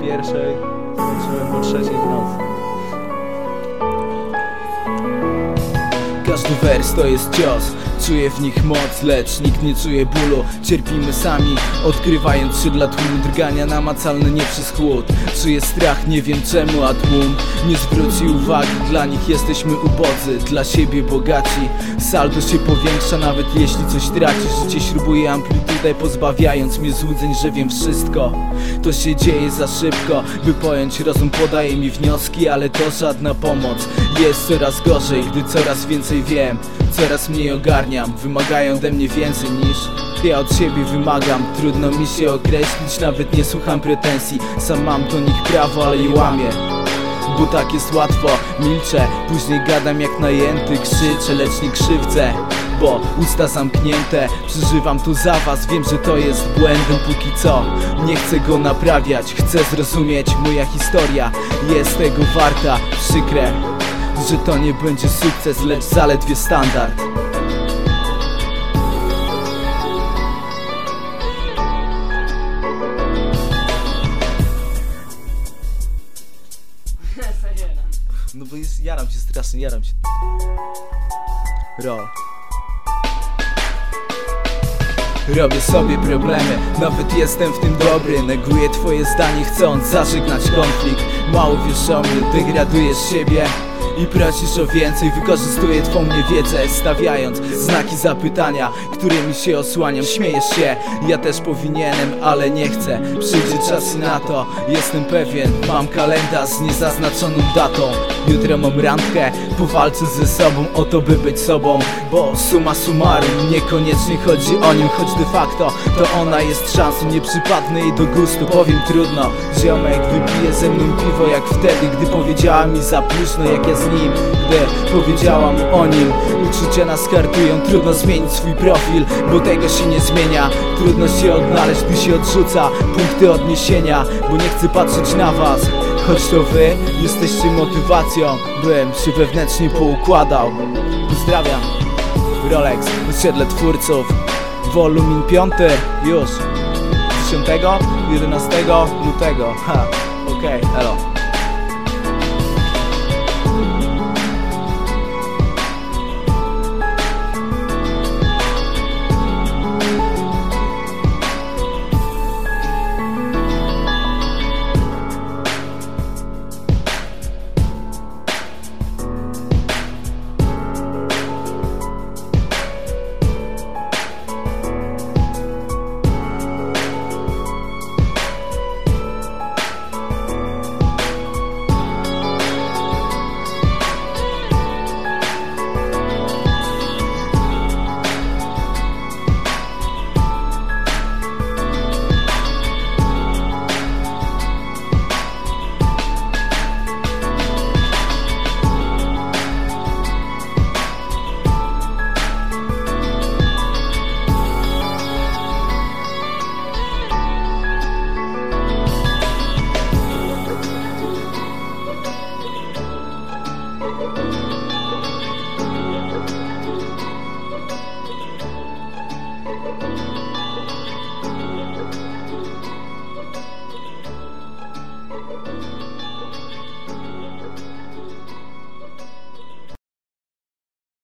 pierwszej, skończyłem po trzeciej w nocy. Każdy wers to jest cios. Czuję w nich moc, lecz nikt nie czuje bólu. Cierpimy sami, odkrywając skrzydła tłumu drgania. Namacalne nie przez chłód Czuję strach, nie wiem czemu, a tłum Nie zwróci uwagi, dla nich jesteśmy ubodzy Dla siebie bogaci. Saldo się powiększa, nawet jeśli coś tracisz. Życie śrubuje amplitudę, pozbawiając mnie złudzeń, że wiem wszystko. To się dzieje za szybko, by pojąć rozum podaje mi wnioski Ale to żadna pomoc. Jest coraz gorzej, gdy coraz więcej wiem Coraz mniej ogarniam, wymagają ode mnie więcej niż ja od siebie wymagam. Trudno mi się określić, nawet nie słucham pretensji. Sam mam do nich prawo, ale je łamię bo tak jest łatwo, milczę Później gadam jak najęty, krzyczę, lecz nie krzywdzę Bo usta zamknięte, przeżywam to za was Wiem, że to jest błędem póki co. Nie chcę go naprawiać, chcę zrozumieć Moja historia jest tego warta. Przykre, że to nie będzie sukces, lecz zaledwie standard No bo jest, jaram się strasznie, jaram się. Roll. Robię sobie problemy, nawet jestem w tym dobry Neguję twoje zdanie chcąc zażegnać konflikt Mało wiesz o mnie, degradujesz siebie i prosisz o więcej. Wykorzystuję twą niewiedzę Stawiając znaki zapytania Którymi się osłaniam. Śmiejesz się, ja też powinienem Ale nie chcę, przyjdzie czas i na to. Jestem pewien, mam kalendarz Z niezaznaczoną datą Jutro mam randkę Po walce ze sobą O to by być sobą Bo suma summarum Niekoniecznie chodzi o nim Choć de facto to ona jest szansą Nie przypadnę jej do gustu. Powiem trudno Ziomek wypije ze mną piwo Jak wtedy, gdy powiedziała mi za późno Jak ja z nim, gdy powiedziałam o nim. Uczucia nas kartują, trudno zmienić swój profil Bo tego się nie zmienia. Trudno się odnaleźć, gdy się odrzuca Punkty odniesienia, bo nie chcę patrzeć na was Choć to wy jesteście motywacją. Bym się wewnętrznie poukładał. Pozdrawiam. Rolex, osiedle twórców. Wolumin 5 już. 10, 11 lutego. Ha,